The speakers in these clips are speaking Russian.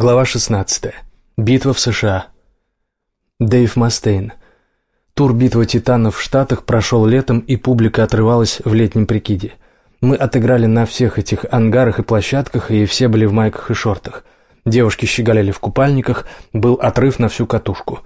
Глава 16. Битва в США. Дэйв Мастейн. Тур «Битва титанов» в Штатах прошел летом, и публика отрывалась в летнем прикиде. Мы отыграли на всех этих ангарах и площадках, и все были в майках и шортах. Девушки щеголяли в купальниках, был отрыв на всю катушку.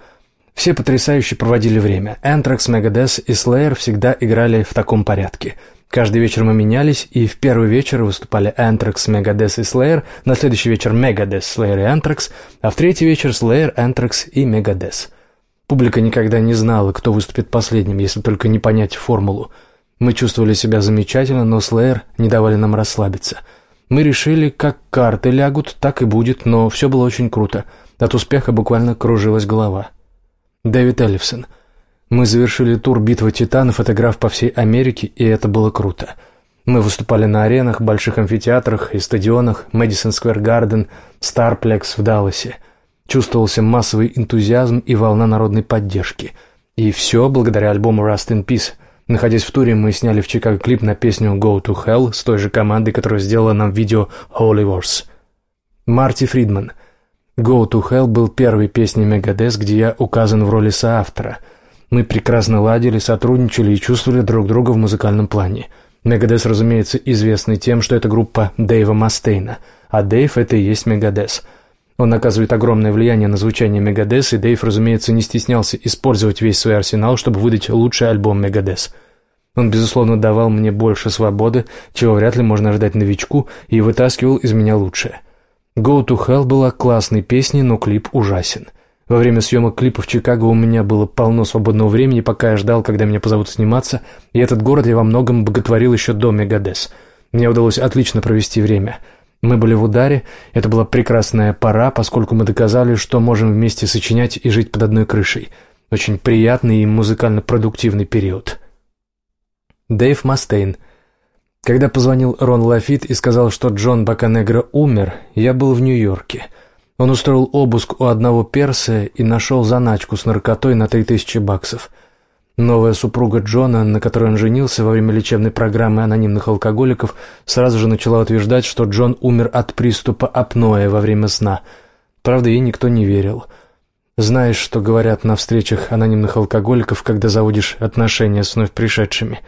Все потрясающе проводили время. Anthrax, Megadeth и Slayer всегда играли в таком порядке – Каждый вечер мы менялись, и в первый вечер выступали Anthrax, Megadeth и Slayer, на следующий вечер Megadeth, Slayer и Anthrax, а в третий вечер Slayer, Anthrax и Megadeth. Публика никогда не знала, кто выступит последним, если только не понять формулу. Мы чувствовали себя замечательно, но Slayer не давали нам расслабиться. Мы решили, как карты лягут, так и будет, но все было очень круто. От успеха буквально кружилась голова. Дэвид Эллифсон – мы завершили тур «Битва титанов», отыграв по всей Америке, и это было круто. Мы выступали на аренах, больших амфитеатрах и стадионах, Мэдисон Сквер Гарден, Старплекс в Далласе. Чувствовался массовый энтузиазм и волна народной поддержки. И все благодаря альбому «Rust in Peace». Находясь в туре, мы сняли в Чикаго клип на песню «Go to Hell» с той же командой, которая сделала нам видео «Holy Wars». Марти Фридман. «Go to Hell» был первой песней Мегадес, где я указан в роли соавтора – мы прекрасно ладили, сотрудничали и чувствовали друг друга в музыкальном плане. Мегадес, разумеется, известный тем, что это группа Дэйва Мастейна, а Дэйв — это и есть Мегадес. Он оказывает огромное влияние на звучание Мегадес, и Дэйв, разумеется, не стеснялся использовать весь свой арсенал, чтобы выдать лучший альбом Мегадес. Он, безусловно, давал мне больше свободы, чего вряд ли можно ожидать новичку, и вытаскивал из меня лучшее. «Go to Hell» была классной песней, но клип ужасен — во время съемок клипа в Чикаго у меня было полно свободного времени, пока я ждал, когда меня позовут сниматься, и этот город я во многом боготворил еще до Мегадес. Мне удалось отлично провести время. Мы были в ударе, это была прекрасная пора, поскольку мы доказали, что можем вместе сочинять и жить под одной крышей. Очень приятный и музыкально продуктивный период. Дэйв Мастейн. Когда позвонил Рон Лафит и сказал, что Джон Баканегро умер, я был в Нью-Йорке – он устроил обыск у одного перса и нашел заначку с наркотой на три тысячи баксов. Новая супруга Джона, на которой он женился во время лечебной программы анонимных алкоголиков, сразу же начала утверждать, что Джон умер от приступа апноэ во время сна. Правда, ей никто не верил. Знаешь, что говорят на встречах анонимных алкоголиков, когда заводишь отношения с вновь пришедшими?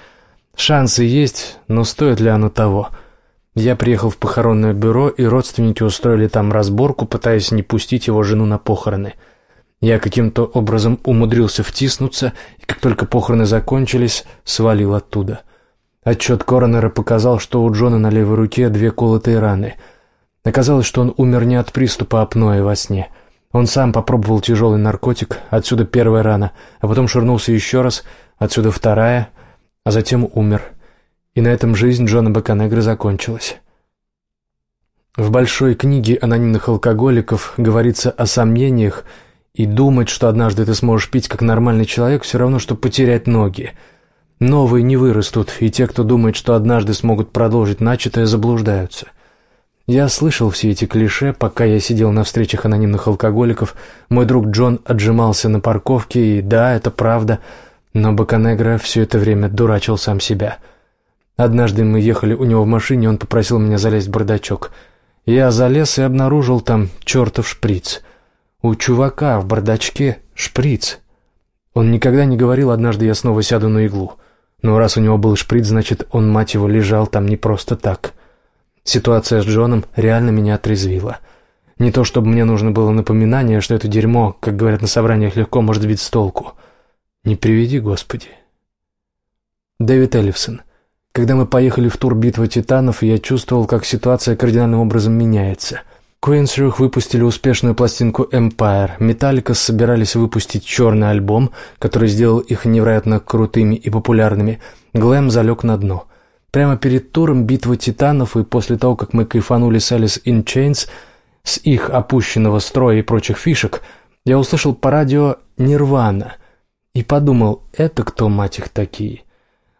Шансы есть, но стоит ли оно того?» Я приехал в похоронное бюро, и родственники устроили там разборку, пытаясь не пустить его жену на похороны. Я каким-то образом умудрился втиснуться, и как только похороны закончились, свалил оттуда. Отчет коронера показал, что у Джона на левой руке две колотые раны. Оказалось, что он умер не от приступа апноэ во сне. Он сам попробовал тяжелый наркотик, отсюда первая рана, а потом шурнулся еще раз, отсюда вторая, а затем умер. И на этом жизнь Джона Баканегра закончилась. В большой книге анонимных алкоголиков говорится о сомнениях, и думать, что однажды ты сможешь пить как нормальный человек, все равно, что потерять ноги. Новые не вырастут, и те, кто думает, что однажды смогут продолжить начатое, заблуждаются. Я слышал все эти клише, пока я сидел на встречах анонимных алкоголиков. Мой друг Джон отжимался на парковке, и да, это правда, но Баканегра все это время дурачил сам себя — Однажды мы ехали у него в машине, он попросил меня залезть в бардачок. Я залез и обнаружил там чертов шприц. У чувака в бардачке шприц. Он никогда не говорил, однажды я снова сяду на иглу. Но раз у него был шприц, значит, он, мать его, лежал там не просто так. Ситуация с Джоном реально меня отрезвила. Не то, чтобы мне нужно было напоминание, что это дерьмо, как говорят на собраниях, легко может сбить с толку. Не приведи, Господи. Дэвид Эллифсон. Когда мы поехали в тур «Битва титанов», я чувствовал, как ситуация кардинальным образом меняется. Queensrÿche выпустили успешную пластинку «Empire», Metallica собирались выпустить черный альбом, который сделал их невероятно крутыми и популярными. Глэм залег на дно. Прямо перед туром «Битва титанов» и после того, как мы кайфанули с Alice in Chains, с их опущенного строя и прочих фишек, я услышал по радио «Нирвана» и подумал, это кто, мать их, такие?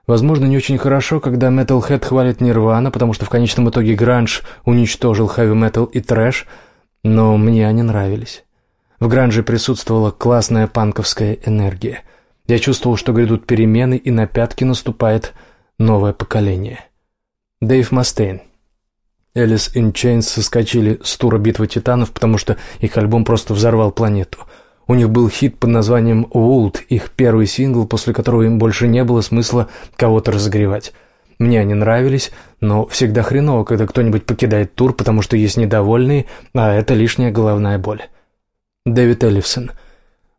Возможно, не очень хорошо, когда Metalhead хвалит Нирвана, потому что в конечном итоге гранж уничтожил хэви-метал и трэш, но мне они нравились. В гранже присутствовала классная панковская энергия. Я чувствовал, что грядут перемены, и на пятки наступает новое поколение. Дэйв Мастейн. Alice in Chains соскочили с тура «Битва титанов», потому что их альбом просто взорвал планету. У них был хит под названием «Wold», их первый сингл, после которого им больше не было смысла кого-то разогревать. Мне они нравились, но всегда хреново, когда кто-нибудь покидает тур, потому что есть недовольные, а это лишняя головная боль. Дэвид Эллифсон.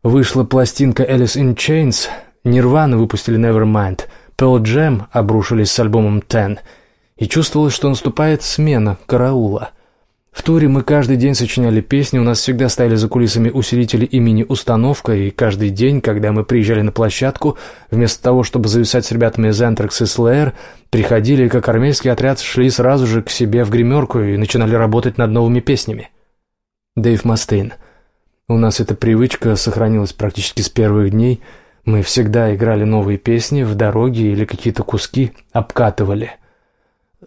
Вышла пластинка «Alice in Chains», Нирвана выпустили «Nevermind», Pearl Jam обрушились с альбомом «Ten», и чувствовалось, что наступает смена, караула. В туре мы каждый день сочиняли песни, у нас всегда стояли за кулисами усилители имени установка, и каждый день, когда мы приезжали на площадку, вместо того, чтобы зависать с ребятами из Anthrax и Slayer, приходили, как армейский отряд, шли сразу же к себе в гримерку и начинали работать над новыми песнями. Дэйв Мастейн. У нас эта привычка сохранилась практически с первых дней. Мы всегда играли новые песни в дороге или какие-то куски обкатывали –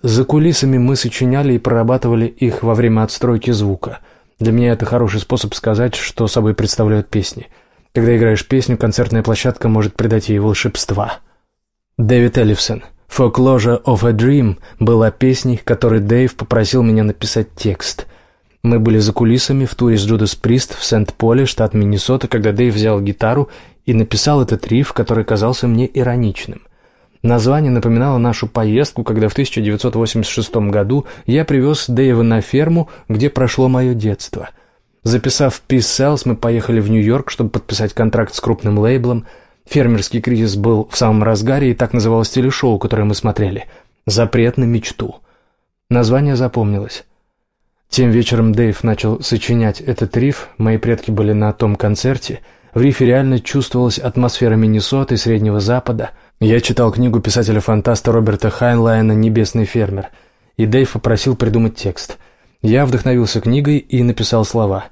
за кулисами мы сочиняли и прорабатывали их во время отстройки звука. Для меня это хороший способ сказать, что собой представляют песни. Когда играешь песню, концертная площадка может придать ей волшебства. Дэвид Эллифсон. «Folklore of a Dream» была песней, которой Дэйв попросил меня написать текст. Мы были за кулисами в туре с Джудас Прист в Сент-Поле, штат Миннесота, когда Дэйв взял гитару и написал этот риф, который казался мне ироничным. Название напоминало нашу поездку, когда в 1986 году я привез Дэйва на ферму, где прошло мое детство. Записав Peace мы поехали в Нью-Йорк, чтобы подписать контракт с крупным лейблом. Фермерский кризис был в самом разгаре, и так называлось телешоу, которое мы смотрели. «Запрет на мечту». Название запомнилось. Тем вечером Дэйв начал сочинять этот риф, мои предки были на том концерте. В рифе реально чувствовалась атмосфера Миннесоты и Среднего Запада – я читал книгу писателя-фантаста Роберта Хайнлайна «Небесный фермер», и Дэйв попросил придумать текст. Я вдохновился книгой и написал слова.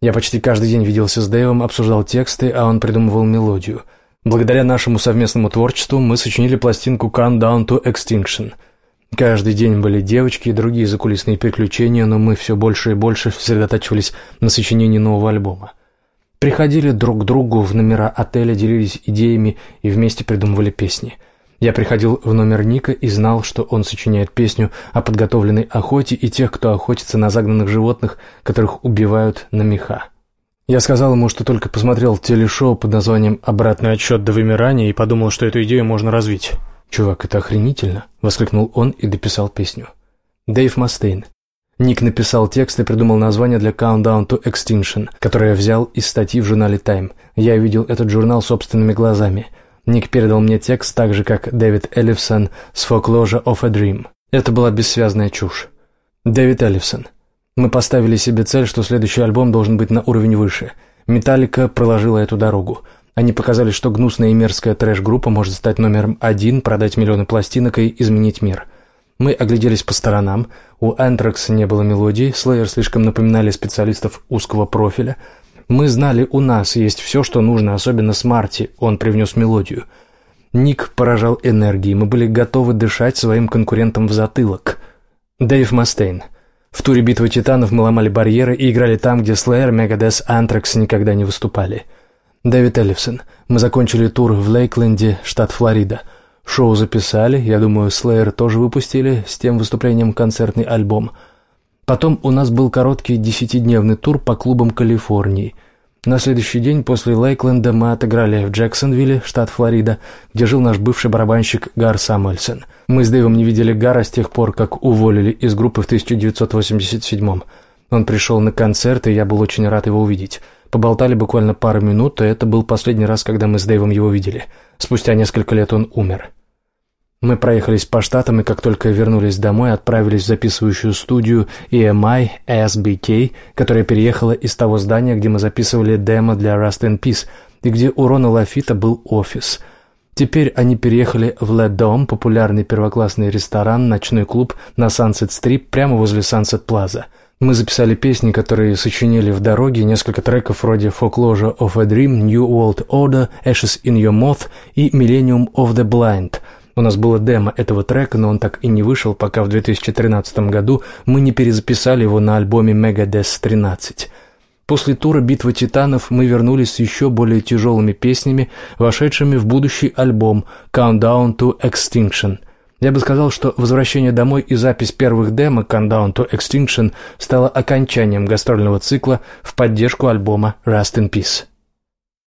Я почти каждый день виделся с Дэйвом, обсуждал тексты, а он придумывал мелодию. Благодаря нашему совместному творчеству мы сочинили пластинку «Countdown to Extinction». Каждый день были девочки и другие закулисные приключения, но мы все больше и больше сосредотачивались на сочинении нового альбома. Приходили друг к другу в номера отеля, делились идеями и вместе придумывали песни. Я приходил в номер Ника и знал, что он сочиняет песню о подготовленной охоте и тех, кто охотится на загнанных животных, которых убивают на меха. Я сказал ему, что только посмотрел телешоу под названием «Обратный отсчет до вымирания» и подумал, что эту идею можно развить. «Чувак, это охренительно!» — воскликнул он и дописал песню. Дэйв Мастейн. Ник написал текст и придумал название для Countdown to Extinction, которое взял из статьи в журнале Time. Я видел этот журнал собственными глазами. Ник передал мне текст так же, как Дэвид Эллифсон с Folklore of a Dream. Это была бессвязная чушь. Дэвид Эллифсон. Мы поставили себе цель, что следующий альбом должен быть на уровень выше. Металлика проложила эту дорогу. Они показали, что гнусная и мерзкая трэш-группа может стать номером один, продать миллионы пластинок и изменить мир. Мы огляделись по сторонам. У Anthrax не было мелодий, Slayer слишком напоминали специалистов узкого профиля. Мы знали, у нас есть все, что нужно, особенно с Марти, он привнес мелодию. Ник поражал энергией, мы были готовы дышать своим конкурентам в затылок. Дэйв Мастейн. В туре «Битвы титанов» мы ломали барьеры и играли там, где Slayer, Megadeth, Anthrax никогда не выступали. Дэвид Эллифсон. Мы закончили тур в Лейкленде, штат Флорида. Шоу записали, я думаю, Slayer тоже выпустили с тем выступлением концертный альбом. Потом у нас был короткий десятидневный тур по клубам Калифорнии. На следующий день после Лейкленда мы отыграли в Джексонвилле, штат Флорида, где жил наш бывший барабанщик Гар Самуэльсон. Мы с Дэйвом не видели Гара с тех пор, как уволили из группы в 1987-м. Он пришел на концерт, и я был очень рад его увидеть. Поболтали буквально пару минут, и это был последний раз, когда мы с Дэйвом его видели. Спустя несколько лет он умер. Мы проехались по штатам, и как только вернулись домой, отправились в записывающую студию EMI SBK, которая переехала из того здания, где мы записывали демо для Rust in Peace, и где у Рона Лафита был офис. Теперь они переехали в Dome, популярный первоклассный ресторан, ночной клуб на Strip, прямо возле Plaza – мы записали песни, которые сочинили в дороге, несколько треков вроде Folklore of a Dream, New World Order, Ashes in Your Mouth и Millennium of the Blind. У нас было демо этого трека, но он так и не вышел, пока в 2013 году мы не перезаписали его на альбоме Megadeth 13. После тура «Битва титанов» мы вернулись с еще более тяжелыми песнями, вошедшими в будущий альбом «Countdown to Extinction». Я бы сказал, что возвращение домой и запись первых демо «Countdown to Extinction» стало окончанием гастрольного цикла в поддержку альбома «Rust in Peace».